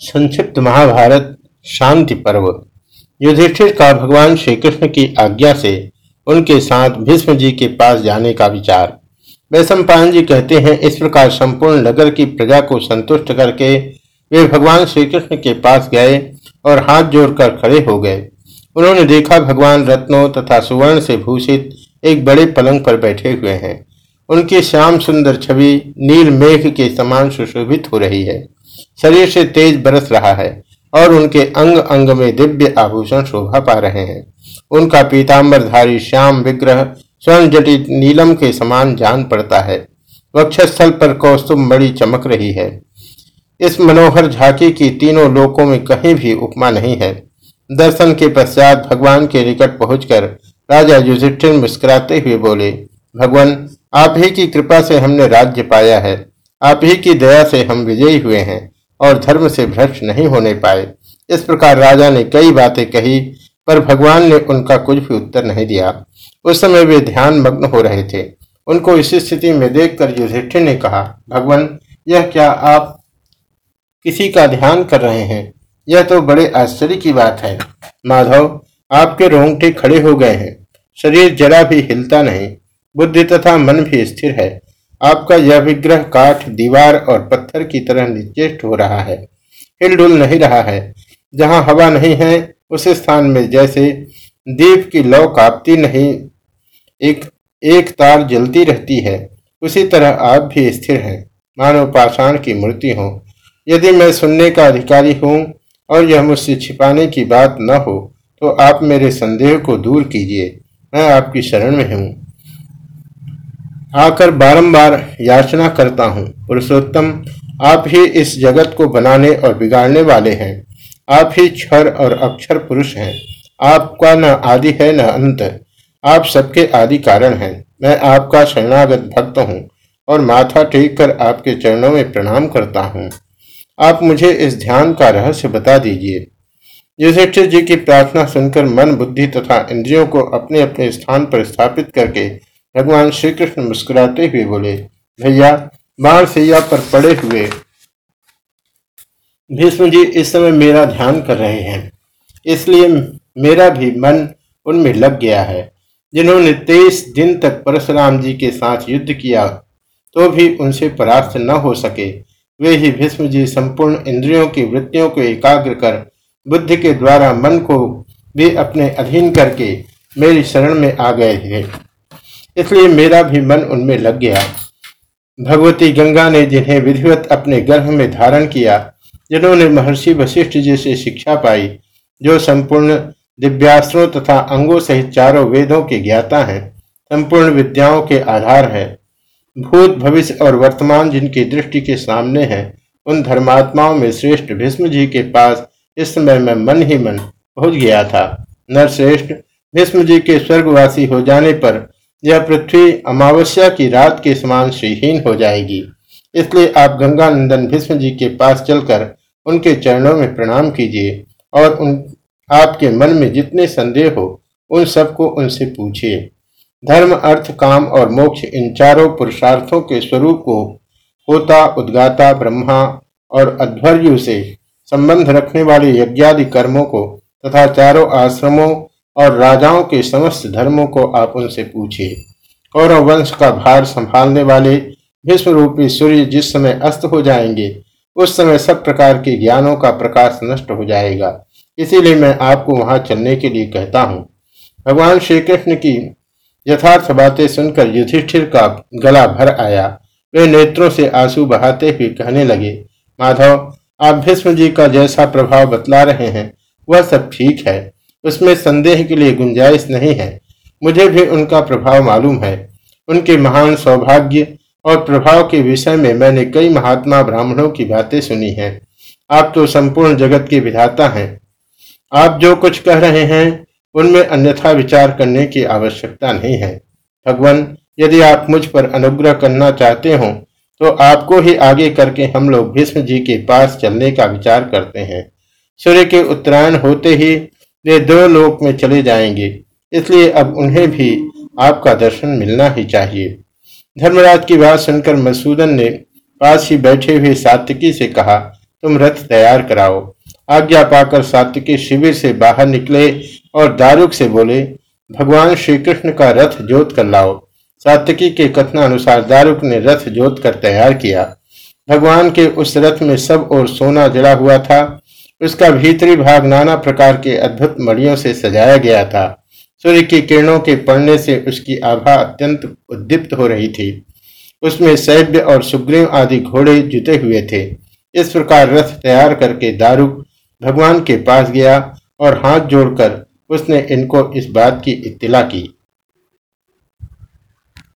संक्षिप्त महाभारत, शांति पर्व। युधिष्ठिर का भगवान श्री कृष्ण की आज्ञा से उनके साथ भीष्म जी के पास जाने का विचार। वैशंपायन जी कहते हैं, इस प्रकार संपूर्ण नगर की प्रजा को संतुष्ट करके वे भगवान श्री कृष्ण के पास गए और हाथ जोड़कर खड़े हो गए। उन्होंने देखा भगवान रत्नों तथा सुवर्ण से भूषित एक बड़े पलंग पर बैठे हुए हैं। उनकी श्याम सुंदर छवि नील मेघ के समान सुशोभित हो रही है। शरीर से तेज बरस रहा है और उनके अंग अंग में दिव्य आभूषण शोभा पा रहे हैं। उनका पीताम्बरधारी श्याम विग्रह स्वर्ण जटित नीलम के समान जान पड़ता है। वक्षस्थल पर कौस्तुम बड़ी चमक रही है। इस मनोहर झांकी की तीनों लोकों में कहीं भी उपमा नहीं है। दर्शन के पश्चात भगवान के निकट पहुंचकर राजा युधिष्ठिर मुस्कुराते हुए बोले, भगवान, आप ही की कृपा से हमने राज्य पाया है। आप ही की दया से हम विजयी हुए हैं। और धर्म से भ्रष्ट नहीं होने पाए। इस प्रकार राजा ने कई बातें कही, पर भगवान ने उनका कुछ भी उत्तर नहीं दिया। उस समय वे ध्यान मग्न हो रहे थे। उनको इस स्थिति में देखकर युधिष्ठिर ने कहा, भगवान, यह क्या आप किसी का ध्यान कर रहे हैं? यह तो बड़े आश्चर्य की बात है। माधव, आपके रोंगटे खड़े हो गए हैं। शरीर जरा भी हिलता नहीं। बुद्धि तथा मन भी स्थिर है। आपका यह विग्रह काठ, दीवार और पत्थर की तरह निचेष्ट हो रहा है। हिलडुल नहीं रहा है। जहाँ हवा नहीं है, उस स्थान में जैसे दीप की लौ कापती नहीं, एक एक तार जलती रहती है। उसी तरह आप भी स्थिर हैं। मानव पाषाण की मूर्ति हो। यदि मैं सुनने का अधिकारी हूँ और यह मुझसे छिपाने की बात न हो तो आप मेरे संदेह को दूर कीजिए। मैं आपकी शरण में हूँ। आकर बारंबार याचना करता हूँ। पुरुषोत्तम, आप ही इस जगत को बनाने और बिगाड़ने वाले हैं। आप ही क्षर और अक्षर पुरुष हैं। आपका न आदि है, न अंत। आप सबके आदि कारण हैं। मैं आपका शरणागत भक्त हूँ और माथा टेक कर आपके चरणों में प्रणाम करता हूँ। आप मुझे इस ध्यान का रहस्य बता दीजिए। युधिष्ठिर जी की प्रार्थना सुनकर मन बुद्धि तथा इंद्रियों को अपने अपने स्थान पर स्थापित करके भगवान श्री कृष्ण मुस्कुराते हुए बोले, भैया, बाण सैया पर पड़े हुए भीष्म जी इस समय मेरा ध्यान कर रहे हैं। इसलिए मेरा भी मन उनमें लग गया है। जिन्होंने तेईस दिन तक परशुराम जी के साथ युद्ध किया तो भी उनसे परास्त न हो सके। वे ही भीष्म जी संपूर्ण इंद्रियों की वृत्तियों को एकाग्र कर, बुद्धि के द्वारा मन को भी अपने अधीन करके मेरी शरण में आ गए थे इसलिए मेरा भी मन उनमें लग गया। भगवती गंगा ने जिन्हें विधिवत अपने गर्भ में धारण किया, जिन्होंने महर्षि वशिष्ठ जी से शिक्षा पाई, जो संपूर्ण दिव्यास्त्रों तथा अंगों सहित चारों वेदों के ज्ञाता हैं, संपूर्ण विद्याओं के आधार है। भूत, भविष्य और वर्तमान जिनकी दृष्टि के सामने है, उन धर्मात्माओं में श्रेष्ठ भीष्म जी के पास इस समय में मन ही मन पहुँच गया था। नरश्रेष्ठ, भीष्म जी के स्वर्गवासी हो जाने पर यह पृथ्वी अमावस्या की रात के समान श्रीहीन हो जाएगी। इसलिए आप गंगा नंदन भीष्म जी के पास चलकर उनके चरणों में प्रणाम कीजिए और उन, आपके मन में जितने संदेह हो, उन सबको उनसे पूछिए। धर्म, अर्थ, काम और मोक्ष इन चारों पुरुषार्थों के स्वरूप को होता, उद्गाता, ब्रह्मा और अध्वर्यु से संबंध रखने वाले यज्ञादि कर्मों को तथा चारों आश्रमों और राजाओं के समस्त धर्मों को आप उनसे पूछिए। कौरव वंश का भार संभालने वाले विश्व रूपी सूर्य जिस समय अस्त हो जाएँगे, उस समय सब प्रकार के ज्ञानों का प्रकाश नष्ट हो जाएगा। इसीलिए मैं आपको वहाँ चलने के लिए कहता हूँ। भगवान श्री कृष्ण की यथार्थ बातें सुनकर युधिष्ठिर का गला भर आया। वे नेत्रों से आँसू बहाते हुए कहने लगे, माधव, आप भीष्म जी का जैसा प्रभाव बतला रहे हैं, वह सब ठीक है। उसमें संदेह के लिए गुंजाइश नहीं है। मुझे भी उनका प्रभाव मालूम है। उनके महान सौभाग्य और प्रभाव के विषय में मैंने कई महात्मा ब्राह्मणों की बातें सुनी हैं। आप तो संपूर्ण जगत के विधाता हैं। आप जो कुछ कह रहे हैं, उनमें अन्यथा विचार करने की आवश्यकता नहीं है। भगवान, यदि आप मुझ पर अनुग्रह करना चाहते हो तो आपको ही आगे करके हम लोग भीष्म जी के पास चलने का विचार करते हैं। सूर्य के उत्तरायण होते ही वे दो लोक में चले जाएँगे। इसलिए अब उन्हें भी आपका दर्शन मिलना ही चाहिए। धर्मराज की बात सुनकर मसूदन ने पास ही बैठे हुए सात्विकी से कहा, तुम रथ तैयार कराओ। आज्ञा पाकर सात्विकी शिविर से बाहर निकले और दारुक से बोले, भगवान श्री कृष्ण का रथ जोत कर लाओ। सात्विकी के कथनानुसार दारुक ने रथ जोत कर तैयार किया। भगवान के उस रथ में सब और सोना जड़ा हुआ था। उसका भीतरी भाग नाना प्रकार के अद्भुत मड़ियों से सजाया गया था। सूर्य की किरणों के पड़ने से उसकी आभा अत्यंत उद्दीप्त हो रही थी। उसमें सैब्य और सुग्रीव आदि घोड़े जुते हुए थे। इस प्रकार रथ तैयार करके दारुक भगवान के पास गया और हाथ जोड़कर उसने इनको इस बात की इत्तला की।